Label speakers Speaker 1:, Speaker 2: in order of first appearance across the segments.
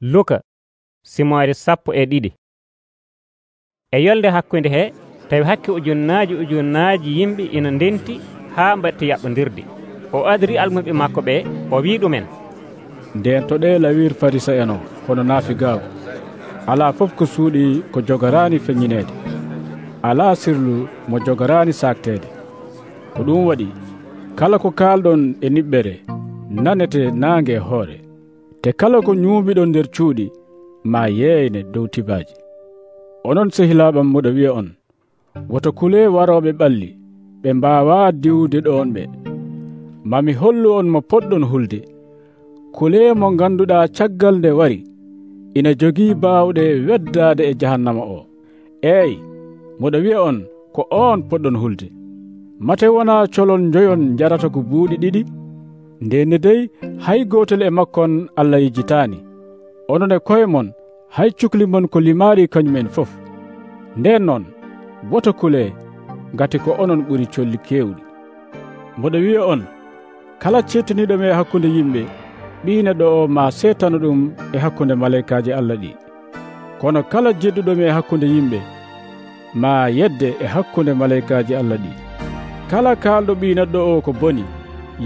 Speaker 1: luka simoore sappo e ɗiɗi. E yolde hakkunde he tawi hakke ujunnaaji ujunnaaji yimɓe ina ndenti haa mbatti yaɓɓondirde o adri almuɓe makko ɓe o wii ɗumen.
Speaker 2: Ndento ɗe lawir farisa en o hono naafi gaago alaa fof ko suuɗi ko jogoraani feññineede. Alaa sirlu mo jogoraani saakteede. Ko ɗum waɗi kala ko kaalɗon e niɓɓere nanete naange e hoore. te kala ko ñuumiɗo nder cuuɗi ma yeeyne dow tibaji onon sehilaɓam moɗo wiya on woto kule waroɓe ɓalli ɓe mbawa diwde ɗon ɓe. Mami hollu on mo poɗɗon hulde kule mo ganduɗa caggal nde wari ina jogii baawɗe weddade e jahannama o. Eyi moɗo wiya on ko on poɗɗon hulde. Mate wona colon joyon jarata ko buuɗi ɗiɗi? ndeni dey hay gotel e makkon allah yejjitani onon e koye mon hay cukli mon ko limari kañumen fof. Nden noon woto kule gati ko onon ɓuri colli kewɗi mboɗo wiya on kala cettaniɗome e hakkude yimɓe ɓineɗo o ma setano ɗum e hakkude malaikaji allah ɗi. Kono kala jedduɗomi e hakkude yimɓe ma yedde e hakkude malaikaji allah ɗi. Kala kalɗo ɓineɗɗo o ko boni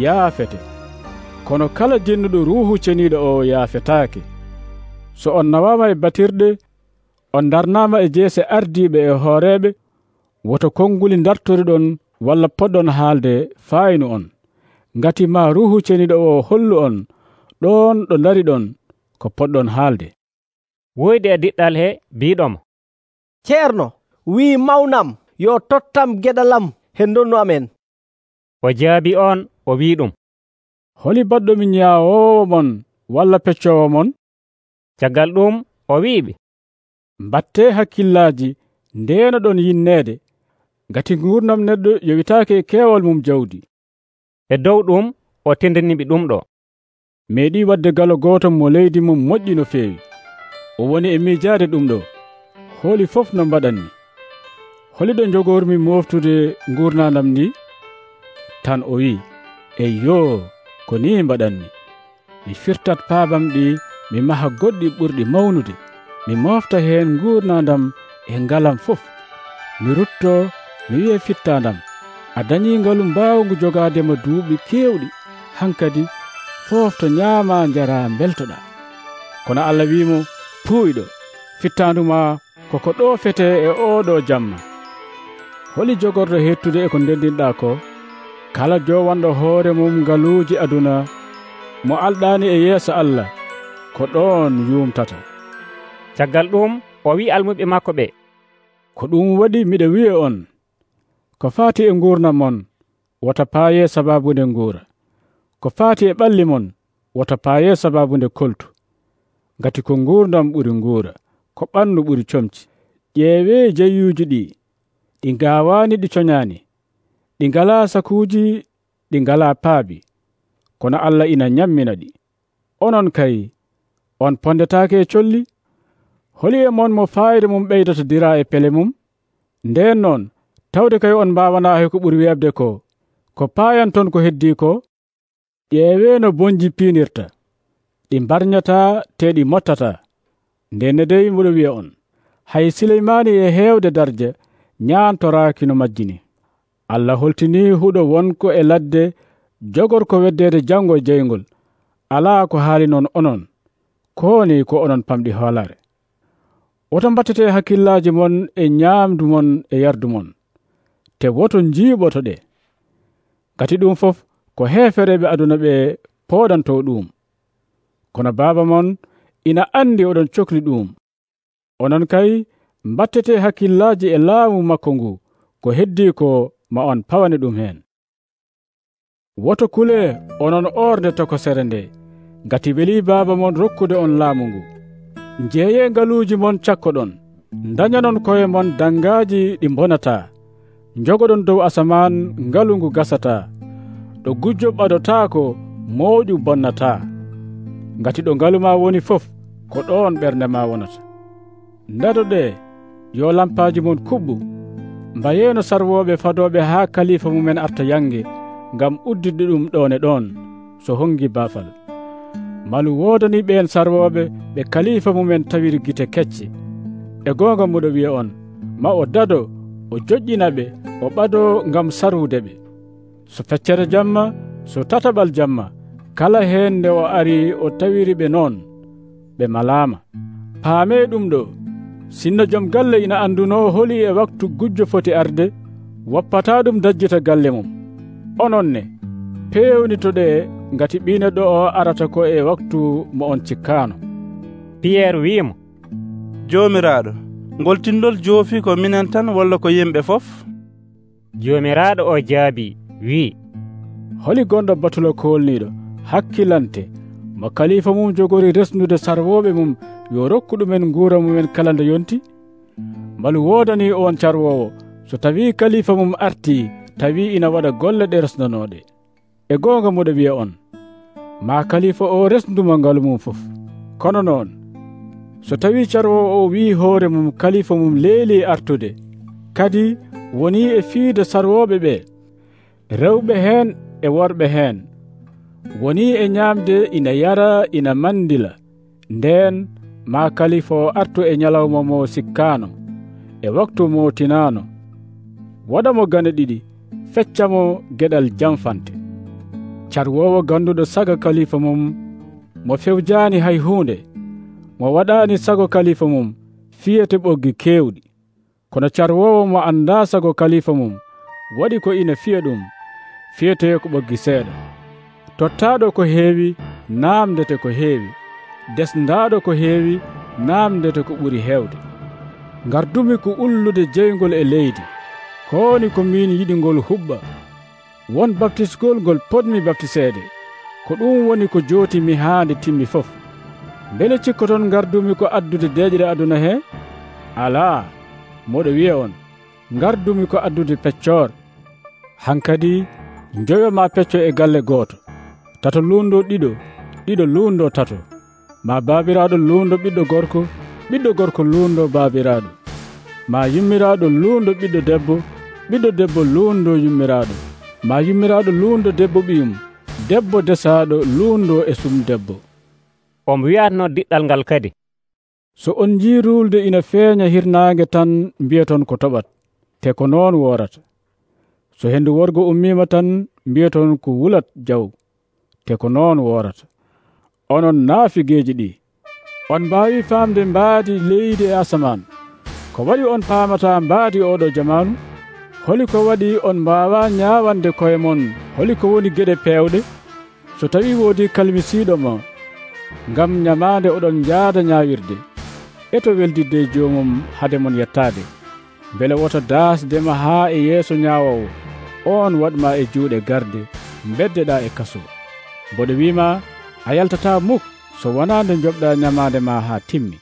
Speaker 2: yaafete. kono kala dinnuɗo ruuhu ceniiɗo o yaafetaake so on nawama e batirɗe on darnama e jeese ardiɓe e hooreɓe woto konnguli dartoriɗon walla poɗɗon haalde faaynu on. Ngati ma ruhu ceniɗo o hollu on ɗon ɗo dariɗon ko poɗɗon haalde.
Speaker 1: Woyde e diɗɗal he mbiɗomo
Speaker 3: ceerno wi mawnam yo tottam geɗalam he donnu amen.
Speaker 1: O jaabi on o wi ɗum.
Speaker 2: holi baɗɗomi ñaawowo mon walla peccowo mon
Speaker 1: caggal ɗum o wiɓe
Speaker 2: mbatte hakkillaji ndeno ɗon yinneede. Ngati gurdam neɗɗo yowitaake e keewal mum jawdi.
Speaker 1: E dow ɗum o tendaniɓe ɗum ɗo.
Speaker 2: Meeɗi wadde galo gooto mo leydi mum moƴƴi no feewi. O woni e miijaade ɗum ɗo. Hooli fof no mbaɗanni holiɗo jogormi moftude gurnadam ndi tan o wi'i eyyo! ko ni mbaɗanmi mi firtat paabam ɗi mi maha goɗɗi ɓurɗi mawnude. Mi mofta heen nguurnadam e ngalam fof. Mi rutto mi wiya fittandam a dañi ngalu mbawngu jogadema duuɓi kewɗi hankadi fofto ñaama jara beltoɗa kono allah wimo puuyɗo fittanduma koko ɗo fete e oɗo jamma. Holi jogorɗo hettude e ko ndendinɗa ko kala jowanɗo hoore mum ngaluuji aduna. Mo alɗani e yeeso allah ko ɗon yumtata
Speaker 1: caggal ɗum o wi almuɓe makko ɓe.
Speaker 2: Ko ɗum waɗi miɗa wiya on. Ko faati e gurdam mon wota paaye sababunde nguura. Ko faati e ɓalli mon wota paaye sababunde koltu. Ngati ko gurdam ɓuri nguura ko ɓandu ɓuri comci. Ƴeewe jeyuji ɗi ɗi gawani ɗi coñani ɗi ngala sakuuji ɗi ngala paabi kono allah ina nyammina ɗi. Onon kay on pondetake e colli holi e mon mo fayde mum ɓeydata dira e pele mum. Nden noon tawde kay on mbawana hay ko ɓuri webde ko ko payan ton ko heddi ko ƴeewe no bonji pinirta ɗi mbarñata te ɗi mottata. Ndenne dey mboɗo wiya on hay sileymani e heewde darje ñaantoraki no majjini. allah holtini huɗo wonko e ladde jogor ko weddede janngo e jeyngol alaa ko haali noon onon kowoni ko onon pamɗi hoolare woto mbattete hakkillaji mon e ñaamdu mon e yardu mon te woto njiiɓoto ɗe. Ngati ɗum fof ko heefereɓe aduna ɓe pooɗanto ɗum. Kono baaba mon ina anndi oɗon cohli ɗum. Onon kay mbattete hakkillaji e laamu makko ngu ko heddi ko ma on pawane ɗum heen woto kule onon orde tokosere nde ngati weli baaba mon rokkude on laamu ngu. Jeeye ngaluuji mon cakkoɗon dañanon koye mon dangaaji ɗi bonata jogoɗon dow asaman ngalu ngu gasata. Ɗo gujjo ɓadotaako mawƴu bonnata. Ngati ɗo ngalu ma woni fof ko ɗon ɓernde ma wonata. Ndadoɗe yo lampaji mon kuɓɓu mbayeno sarwoɓe fadoɓe ha kalifa mumen arta yange ngam uddude ɗum ɗone ɗon so hongi baafal. Malu wodani ɓen sarwoɓe ɓe kalifa mumen tawiri gite kecce. E gonga muɗo wiya on ma o dado o joƴƴina ɓe o ɓado ngam sarwude ɓe. So feccere jamma so tataɓal jamma kala hen nde o ari o tawiri ɓe noon ɓe malama paame ɗum ɗo sinno joom galle ina anduno holi e waktu gujjo foti arde woppata ɗum dajjita galle mum. Onon ne peewnitoɗe ngati ɓiino ɗo o arata ko e waktu mo on cikkano
Speaker 1: piyerre wiimo
Speaker 4: jomiraɗo goltinɗol joofi ko minen tan walla ko yimɓe fof?
Speaker 1: Jomiraɗo o jaabi wi.
Speaker 2: Holi gonɗo batulo kolniɗo hakkilante mo kalifa mum jogori resnude sarwoɓe mum yo rokku ɗumen guura mumen kala nde yonti? Mbalu wodani on carwowo so tawi kalifa mum arti tawi ina waɗa golle ɗe resnanoɗe e gonga moɗo wiya on ma kalifa o resnduma ngalu mum fof kono noon. So tawi carwowo o wi hoore mum kalifa mum leeli artude kadi woni e fiide sarwoɓe ɓe rewɓe heen e worɓe heen. Woni e ñaamde ina yara ina mandila ndeen ma kalifa o artu e ñalawma mo sikkaano e waktu mo tinaano waɗamo gane ɗiɗi feccamo geɗal jamfante carwowo ganduɗo saga kalifa mum mo fewjani hay hunde. Mo waɗani sago kalifa mum fiyete ɓoggi kewɗi. Kono carwowo mo anda sago kalifa mum waɗi ko ina fiya ɗum fiyete ko ɓoggi seeɗa. Tottaɗo ko heewi namdete ko heewi. desdaɗo ko heewi namdete ko ɓuri hewde gardumi ko ullude jeygol e leydi. Kowoni ko min yiɗi ngol huɓɓa. Won baptisgol ngol potmi baptiseede. Ko ɗum woni ko jooti mi haande timmi fof. Mbele cikkoton gardumi ko addude deeƴre aduna he? Alaa moɗo wiya on. Gardumi ko addude peccoor. Hankadi joyoma pecco e galle gooto. Tato luundo ɗiɗo ɗiɗo luundo tato. ma babiraɗo luundo ɓiɗɗo gorko ɓiɗɗo gorko luundo babiraɗo. Ma yummiraɗo luundo ɓiɗɗo debbo ɓiɗɗo debbo luundo yummiraɗo ma yummiraɗo luundo debbo ɓiyum debbo desaɗo luundo e sum debbo.
Speaker 1: Omo wiyatno diɗɗal ngal kadi.
Speaker 2: So on jii ruulde ina feeña hirnaange tan mbiyeton ko toɓat te ko noon worata so henndu worgo ummima tan mbiyeton ko wulat jaw te ko noon worata onon naafigeeji ɗi. On mbaawi faamde mbaadi leydi e asaman ko waɗi on paamata mbaadi oɗo jamanu holi ko waɗi on mbaawa ñaawande koye mon holi ko woni geɗe peewɗe. So tawi woodi kalmisiiɗo ma ngam ñamaande oɗon njaada ñaawirde e to weldidde joomum hade mon yettaade. Mbele woto daasdema haa e yeeso ñaawowo on waɗma e juuɗe garde beddeɗa e kaso. Mboɗo wiima a yaltata muk so wona nde joɓɗa ñamade ma ha timmi.